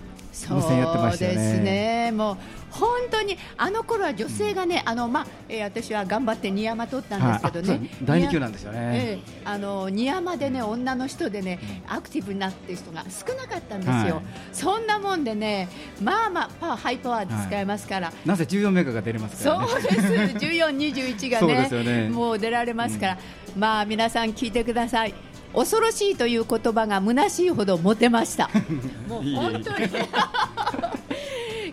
無線やってましたよね。そうですね。もう本当にあの頃は女性がね、あのまあ、えー私は頑張って二山取ったんですけどはい。ねあ。そう。第二級なんですよね。ええ。あの二山でね女の人でねアクティブになってる人が少なかったんですよ、はい。そんなもんでねまあまあパワーハイパワーで使えますから、なぜ14メガが出れますからね。そうです。14、21が そうねですよね。もう出られますから、まあ皆さん聞いてください恐ろしいという言葉が虚しいほどモテました。もう本当に。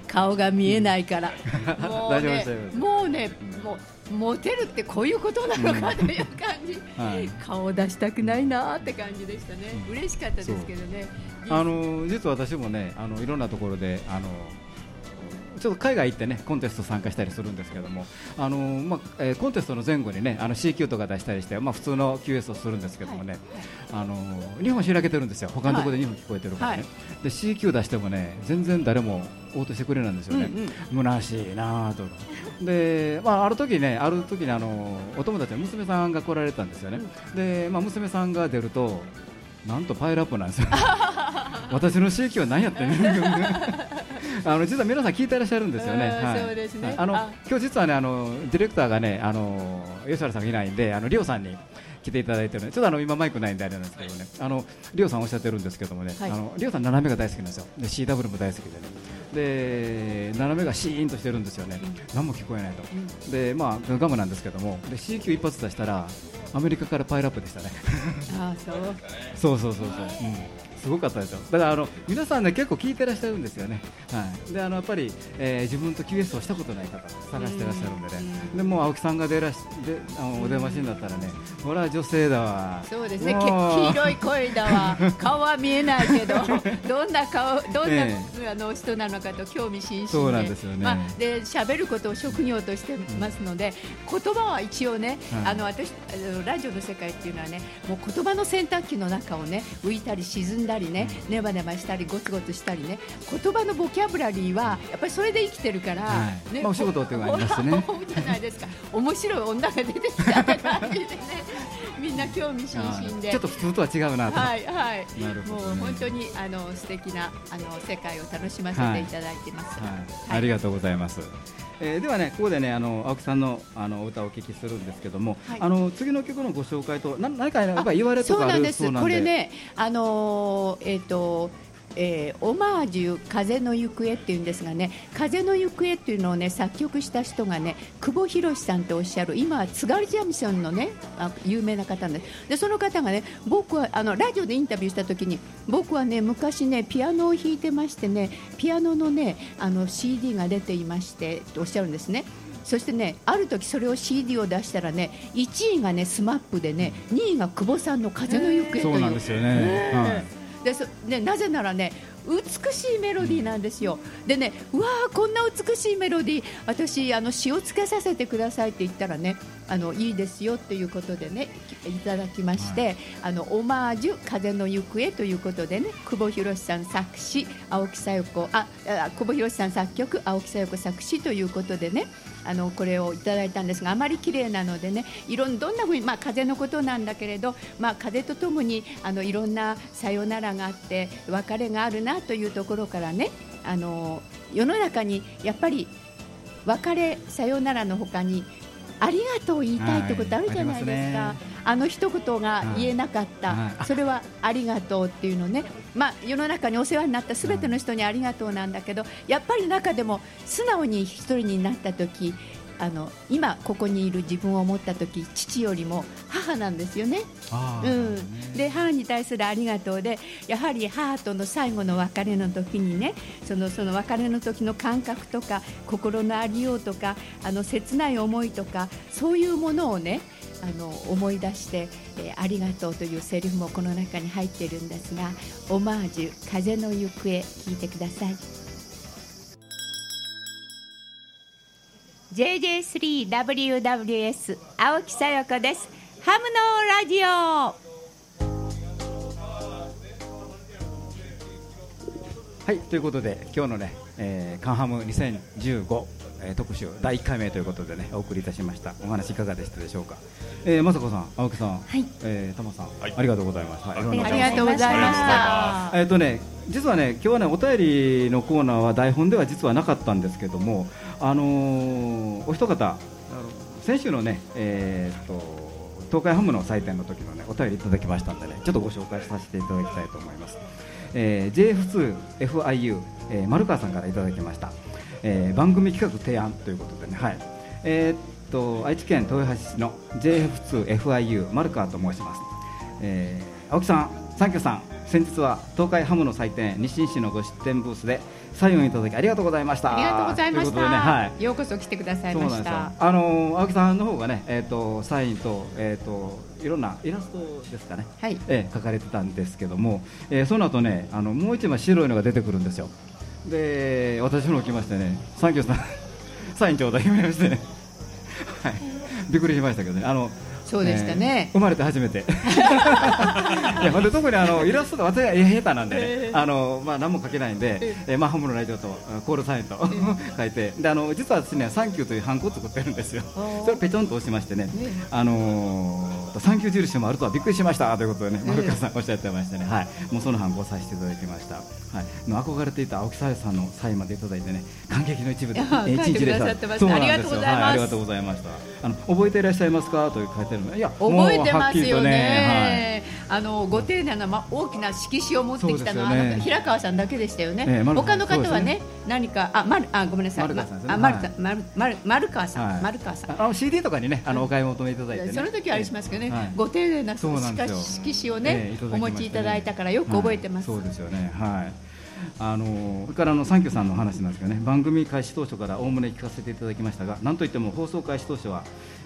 顔が見えないから。もうねもうねもうモテるってこういうことなのかという感じ、はい。顔を出したくないなって感じでしたね。嬉しかったですけどね。あの実は私もねあのいろんなところであのちょっと海外行ってねコンテスト参加したりするんですけどもあの、まあえーコンテストの前後にねあの CQ とか出したりして、まあ、普通の QS をするんですけどもね、あの日本開けてるんですよ。他のところで日本聞こえてるからね、はいで CQ 出してもね全然誰も応答してくれないんですよね、虚しいなぁと。で、まあ、ある時ねある時にあのお友達の娘さんが来られたんですよね、で、まあ、娘さんが出るとなんとパイルアップなんですよ。私の CQ は何やってん あの実は皆さん聞いてらっしゃるんですよね。うんはい。そうですね。はい。あのあ。今日実はねあのディレクターがねあの吉原さんがいないんであのリオさんに来ていただいてるのでちょっとあの今マイクないんであれなんですけどね。あのリオさんおっしゃってるんですけどもね、はい。あのリオさん斜めが大好きなんですよ。で CW も大好きでね。で斜めがシーンとしてるんですよね、何も聞こえないと、でまあガムなんですけども。で CQ 一発出したらアメリカからパイルアップでしたね。ああそう。そうそうそうそう、うん、すごかったですよ。だからあの皆さんね結構聞いてらっしゃるんですよね、はい、であのやっぱり、えー自分と QS をしたことない方探してらっしゃるんでね、でもう青木さんが出らしであのお出ましになったらね、ほら女性だわ。そうですね、黄色い声だわ、顔は見えないけど、どんな顔、どんな、え。あの人なのかと興味津々で、そうなんですよね。まあ、で喋ることを職業としてますので、言葉は一応ね、はい。あの私あのラジオの世界っていうのはね、もう言葉の洗濯機の中をね、浮いたり沈んだりね、ネバネバしたりゴツゴツしたりね、言葉のボキャブラリーはやっぱりそれで生きてるから、はいねまあお仕事ってありますしねほじゃないですか。面白い女が出てきたって感じでね、みんな興味津あ々で。ーちょっと普通とは違うなと、はいはい。ねもう本当にあの素敵なあの世界を楽しませていただいてます。はい、ありがとうございます。えーではね、ここでね、あの青木さんのあの歌をお聞きするんですけども、はいあの次の曲のご紹介と、な何かやっぱり言われとかあるなんです。そうなんで、これね、あのーえっ、とえーオマージュ風の行方っていうんですがね風の行方っていうのをね作曲した人がね久保宏さんとおっしゃる今は津軽三味線のねあ有名な方なんです。でその方がね僕はあのラジオでインタビューした時に僕はね昔ねピアノを弾いてましてねピアノのねあの CD が出ていましてとおっしゃるんですね。そしてねある時それを CD を出したらね1位がねスマップでね2位が久保さんの風の行方という。そうなんですよね。はいでそねなぜならね美しいメロディーなんですよ、でねうわーこんな美しいメロディー私あの詩をつけさせてくださいって言ったらねあのいいですよっていうことでねいただきまして、あのオマージュ風の行方ということでね久保宏さん作詞青木さよ子ああ久保宏さん作曲青木さよ子作詞ということでねあのこれをいただいたんですがあまり綺麗なのでねいろんどんな風にまあ風のことなんだけれどまあ風とともにあのいろんなさよならがあって別れがあるなというところからねあの世の中にやっぱり別れさよならのほかにありがとう言いたいってことあるじゃないですか、はい。あの一言が言えなかった、はい。はいそれはありがとうっていうのね、まあ、世の中にお世話になったすべての人にありがとうなんだけど、やっぱり中でも素直に一人になった時あの今ここにいる自分を思った時父よりも母なんですよね。うん、で母に対するありがとうでやはり母との最後の別れの時にねそのその別れの時の感覚とか心のありようとかあの切ない思いとかそういうものをねあの思い出して、えーありがとうというセリフもこの中に入っているんですがオマージュ風の行方聞いてください JJ3WWS 青木さよ子です。ハムのラジオ。はいということで今日のね、えーカンハム2015、えー特集第1回目ということでねお送りいたしました。お話いかがでしたでしょうか、えー、まさこさん青木さん、はい。えー、たまさん、はい。ありがとうございます、はい、ありがとうございました。えっとね、実はね、今日はね、お便りのコーナーは台本では実はなかったんですけども、あのーお一方、あの先週のね、えーっと東海ハムの祭典の時のね、お便りいただきましたんでね、ちょっとご紹介させていただきたいと思います。えー、JF2FIU、えー丸川さんからいただきました、えー番組企画提案ということでね、はい。えーっと愛知県豊橋市の JF2FIU 丸川と申します。えー青木さん、サンキューさん、先日は東海ハムの祭典、日清市のご出店ブースでサインをいただきありがとうございました。ありがとうございました、ね、はい。ようこそ来てくださいました。あのー青木さんの方がね、えっ、とサインとえっ、といろんなイラストですかね。はいえー書かれてたんですけども、えーその後ね、あのもう一枚白いのが出てくるんですよ。で、私の方来ましてね、サンキューさんサインちょうだい言われましてね、はい、びっくりしましたけどね。あのそうでしたね。え。ー生まれて初めて。いや、ほんで特にあのイラストが私は下手なんでね、あのまあ何も書けないんで、えーまあハムのラジオとあコールサインと書いて、であの実は私ねサンキューというハンコを作ってるんですよ。それをペチョンと押しましてね、あのーサンキュー印もあるとはびっくりしました。ということでね、丸川さんおっしゃってましてね、はい、もうそのハンコをさせていただきました。はい、の憧れていた青木さやさんのサインまでいただいてね、感激の一部でいやえー書いてくださってましたそうなんですよありがとうございありがとうございました。あの覚えていらっしゃいますか？という書いてあるの。いや、覚えてますよっきりとね。あのご丁寧な、ま、大きな色紙を持ってきたのは、ね平川さんだけでしたよね。ええ丸他の方はねそうです何かあ、まるあごめんなさい。丸川さんねあ、丸丸丸丸川さん、はい丸川さん。あの CD とかにね、あのお買い求めいただいてね。その時はあれしますけどね、はいご丁寧な色紙をえね、えいただきましたねお持ちいただいたからよく覚えてます。はいそうですよね。はい。あのそれからあのサンキューさんの話なんですけどね、番組開始当初からおおむね聞かせていただきましたが、なんといっても放送開始当初は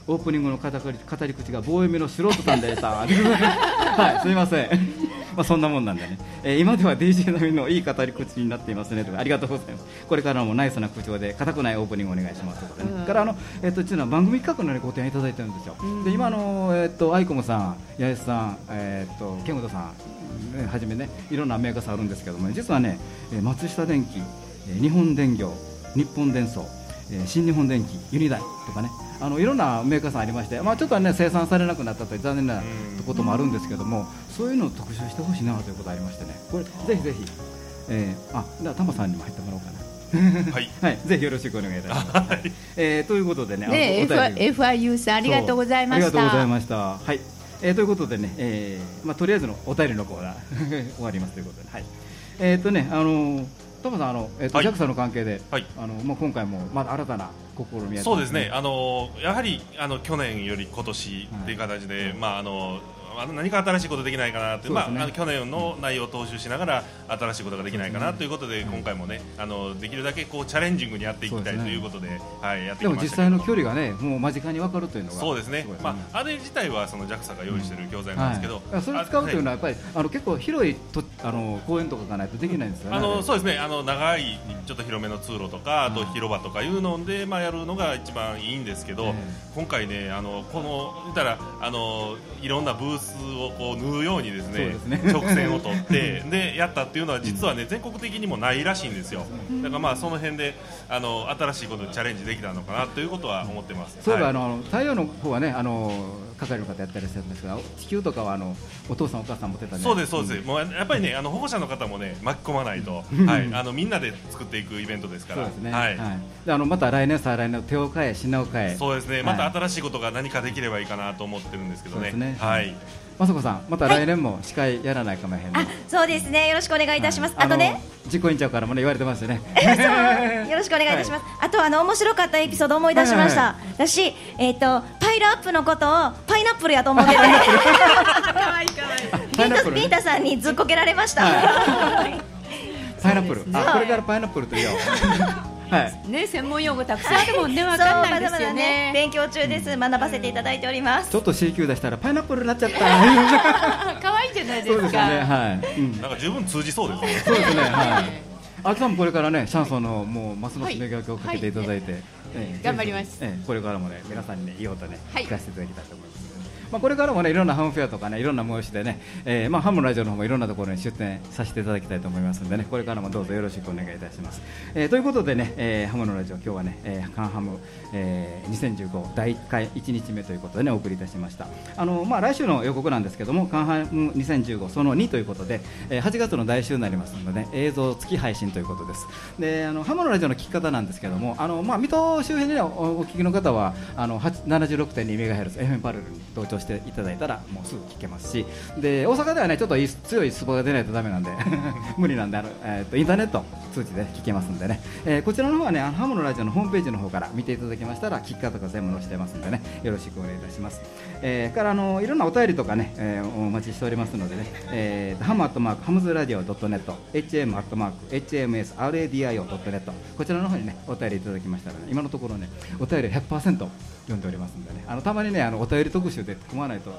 オープニングの語り語り口が棒読みの素人さんでした。はい、すみません。まあそんなもんなんでね、えー今では DJ 並みのいい語り口になっていますねとかありがとうございます。これからもナイスな口調で固くないオープニングお願いしますということでね。うんからあのえっ、と実は番組企画の、ね、ご提案いただいてるんですよ。で今あのえっ、とアイコムさん、八重洲さん、えっ、とケンゴトさん、ね、はじめねいろんなメーカーさんあるんですけども、実はねえー松下電機、えー日本電業、日本電装、えー新日本電機、ユニダイとかね。あのいろんなメーカーさんありまして、まあ、ちょっとはね生産されなくなったという残念なこともあるんですけども、そういうのを特集してほしいなということがありましてね、これぜひぜひ、えー、あ、ではタマさんにも入ってもらおうかな。はい。はい、ぜひよろしくお願いいたします。えー、ということでね、ね、FIU さんありがとうございましそうありがとうございた。ました。はい。えー、ということでね、えー、まあとりあえずのお便りのコーナー 終わりますということで、はい。えっ、とね、あのトモさん、あの、えっ、と、はい。JAXA の関係で、はい。あの、まあ、今回も、まだ新たな試みやってそうですね、あのやはりあの去年より今年という形で、まああのあの何か新しいことできないかなって、そうですね。まあ、あの去年の内容を踏襲しながら新しいことができないかなということで、今回もねあのできるだけこうチャレンジングにやっていきたいということで、はい、やってきましたけど。際の距離がね、もう間近に分かるというのが。そうですね。ごいまあ、あれ自体はその JAXA が用意している教材なんですけど、はい、それを使うというのはやっぱり、あの結構広いとあの公園とかがないとできないんですよね。あのれそうですね。あの長いちょっと広めの通路とかあと広場とかいうので、まあ、やるのが一番いいんですけど、え。今回ねあのこの言ったらあのいろんなブースをこう縫うようにですねね。直線を取って でやったっていうのは実はね全国的にもないらしいんですよ。だからまあその辺であの新しいことにチャレンジできたのかなということは思ってます。そういえば、はい。あの太陽の方はね、あの係の方やったりしてるんですが、地球とかはあのお父さんお母さん持ってたね。そうですそうです、もうやっぱりねあの保護者の方もね巻き込まないと、はい、あのみんなで作っていくイベントですから。そうですね。はい。であのまた来年再来年手を変え品を変え。そうですね、はい。また新しいことが何かできればいいかなと思ってるんですけどね。そうですね。はい。まさこさん、また来年も司会やらないかもへんね。あそうですね。よろしくお願いいたします、はいあとね。の実行委員長からもね言われてますよね。よろしくお願いいたします、あとあの面白かったエピソード思い出しました、は私、えっとパイルアップのことをパイナップルやと思ってて。ビータさんにずっこけられました、パイナップル。あ、はいこれからパイナップルと言おう。はい。ね専門用語たくさんあるもんねわそうかんないでまだますだねよね勉強中です学ばせていただいておりますちょっと C 級出したらパイナップルになっちゃった。あ 可愛いじゃないですかそうですよね。はい。うん。なんか十分通じそうですね。そうですね。はい。あきさんもこれからねシャンソンのもうますます磨きをかけていただいて、ええ頑張りますええこれからもね皆さんにねいい音ねはい聞かせていただきたいと思います。まあこれからもねいろんなハムフェアとかねいろんな催しでね、えーまあハムのラジオの方もいろんなところに出展させていただきたいと思いますのでねこれからもどうぞよろしくお願いいたします。えーということでね、えーハムのラジオ今日はね、えーカンハム、えー2015第1回1日目ということでねお送りいたしました。あのまあ来週の予告なんですけどもカンハム2015その2ということで、えー8月の来週になりますので、ね、映像付き配信ということです。であのハムのラジオの聞き方なんですけどもあのまあ水戸周辺で、ね、おお聞きの方はあの76.2メガヘルツ FM パルルに同調していただいたらもうすぐ聞けますしで大阪ではねちょっと強いスポが出ないとダメなんで 無理なんであの、えー、とインターネット通じて聞けますんでね、えーこちらの方はねハムのラジオのホームページの方から見ていただきましたら聞き方が全部載せてますんでねよろしくお願いいたします、えーからあのいろんなお便りとかね、えーお待ちしておりますのでね、えー、ハムアットマークハムズラジオドットネット HM アットマーク HMSRADIO ドットネットこちらの方にねお便りいただきましたら、ね、今のところねお便り100%読んでおりますんでね。あのたまにねあのお便り特集で組まないと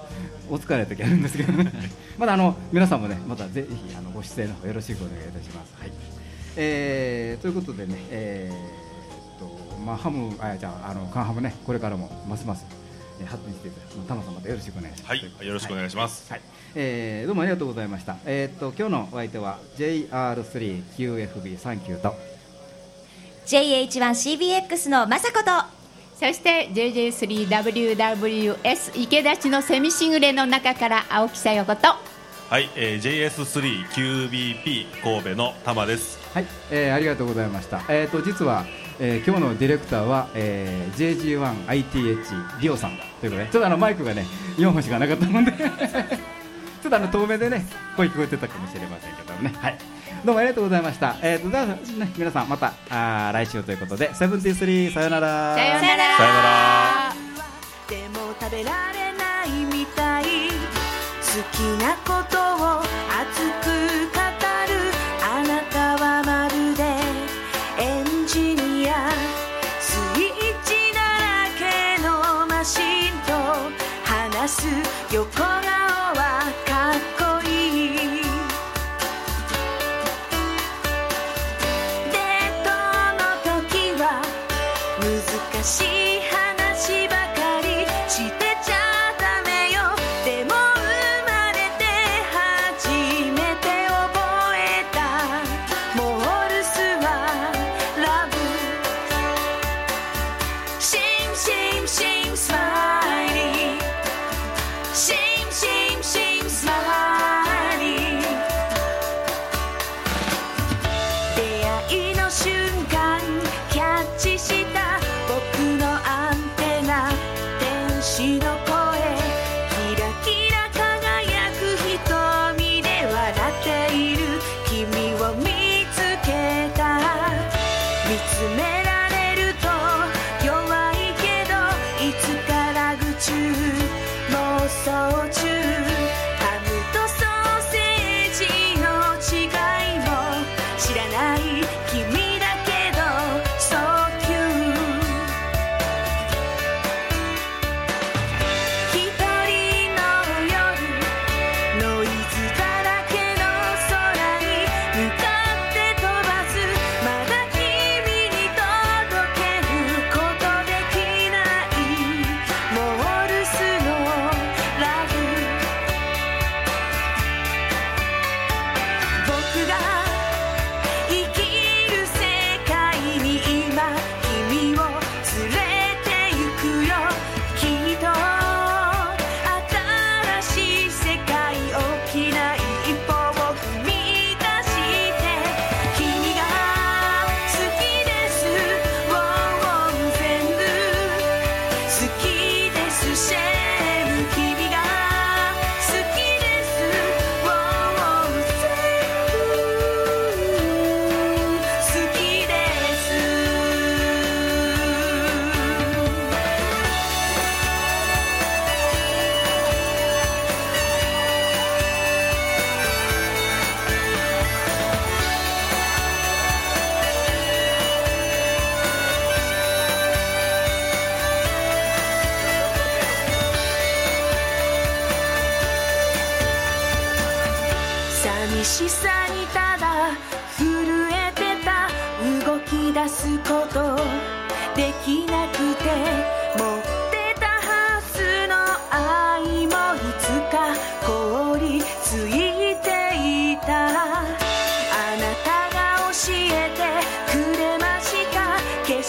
お疲れない時あるんですけどね。まだあの皆さんもねまたぜひあのご出演の方よろしくお願いいたします。はい。えーということでね、えーっとまあ、ハムあじゃああのカンハムねこれからもますますえー発展していただきタマさんまたよろしくお願いします。はい、よろしくお願いします。はい、えーどうもありがとうございました。えーっと今日のお相手は JR3QFB39 と。JH1CBX のまさことそして JJ3WWS 池田市のセミシグレの中から青木さよことはい、えー、JS3QBP 神戸の玉です。はい、えーありがとうございました。えー、と実は、えー今日のディレクターは、えー JG1ITH リオさんということで、ちょっとあのマイクがね4本しかなかったので、ちょっとあの遠目でね声聞こえてたかもしれませんけどね。はい。どうもありがとうございました。えー、とではね皆さんまたあー来週ということで、セブンティスリーさよなら。さようならさようなら。でも食べられないみたい好きなことを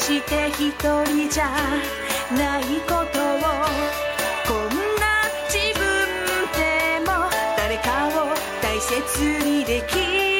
して一人じゃないことを。こんな自分でも誰かを大切にできる。